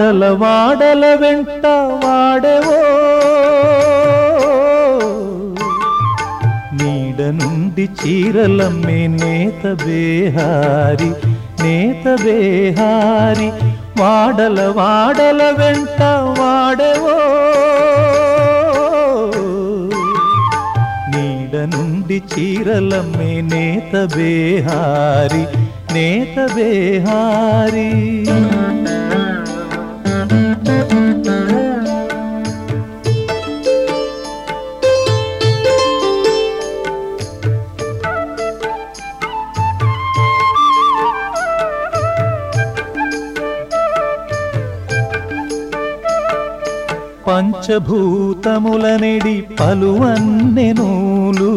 వాడల వాడల వెంట వాడేవో. నీడ నుండి చీరలమ్మే నేత బేహారి నేత బేహారి వాడల వాడల వెంట వాడేవో. నీడ నుండి చీరలమ్మే నేత బేహారి నేత బేహారి. పంచభూతములనిడి పలువన్నెనూలు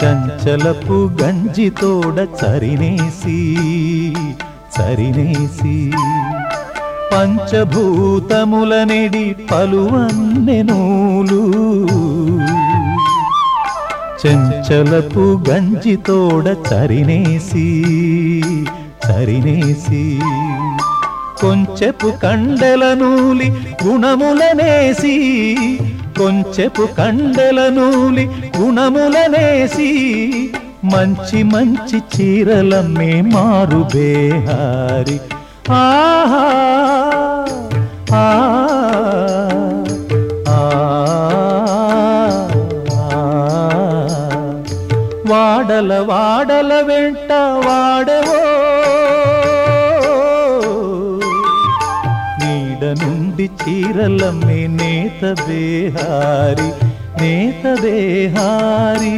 చంచలపు గంజితోడ చరినేసి చరినేసి. పంచభూతములనిడి పలువన్నెనూలు చంచలపు గంజితోడ చరినేసి చరినేసి. కొంచెపు కండెల నూలి గుణములనేసి కొంచెపు కండెల నూలి గుణములనేసి మంచి మంచి చీరలమ్మే మారు బేహారి. ఆహా ఆహా వాడల వాడల వెంట వాడవో నుండి చీరలమ్మే నేత బేహారి నేత బేహారి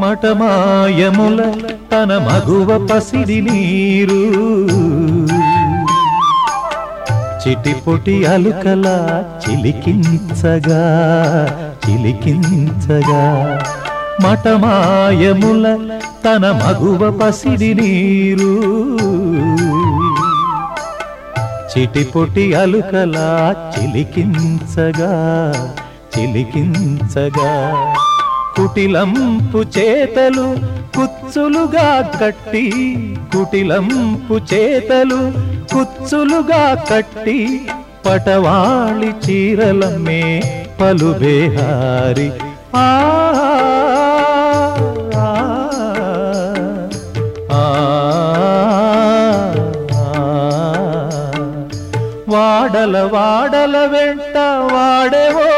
మటమాయముల తన మగువ పసిడి నీరు. చిటిపొటి అలుకల చిలికించగా చిలికించగా మటమాయముల తన మగువ పసిడి నీరు. చిటిపొటి అలుకల చిలికించగా చిలికించగా కుటిలంపు చేతలు కుచ్చులుగా కట్టి కుటిలంపు చేతలు కుచ్చులుగా కట్టి పటవాళి చీరలమ్మే పలుబేహారి ఆ ఆ, ఆ, ఆ. వాడల వాడల వెంట వాడేవో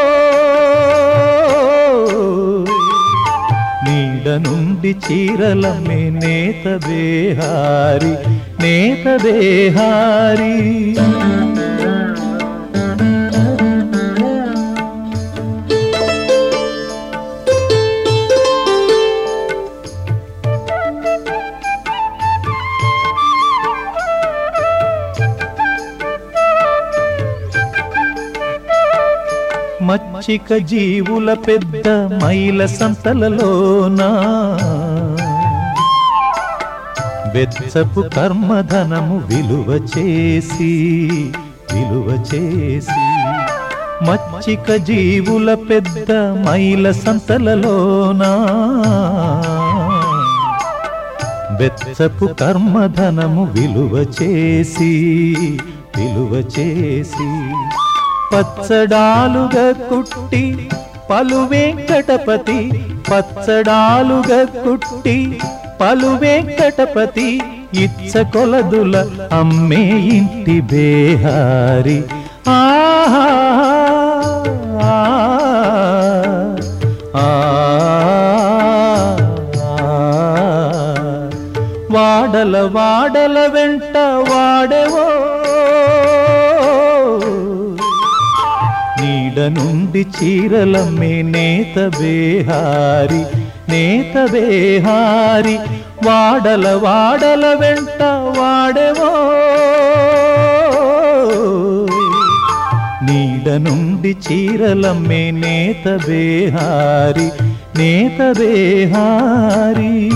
గుండి చీరల మే నేత బేహారి నేత బేహారి మచ్చిక జీవుల పెద్ద మైల సంతలలోనా? వెచ్చపు కర్మధనము విలువ చేసి విలువ చేసి మచ్చిక జీవుల పెద్ద మైల సంతలలోనా? వెచ్చపు కర్మధనము విలువ చేసి విలువ చేసి పచ్చడాలుగా కుట్టి పలు వెంకటపతి పచ్చడాలుగా కుట్టి పలు వెంకటపతి ఇచ్చ కొలదుల అమ్మే ఇంటి బేహారి. ఆహా వాడల వాడల వెంట వాడేవో నుండి చీరలమ్మే నేత బేహారి నేత బేహారి వాడల వాడల వెంట వాడేవో. నీడ నుండి చీరలమ్మే నేత బేహారి నేత బేహారీ.